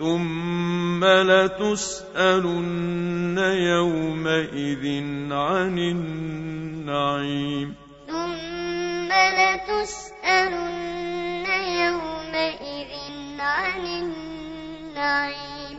ثم لتسألن يومئذ عن النعيم ثم لتسألن يومئذ عن النعيم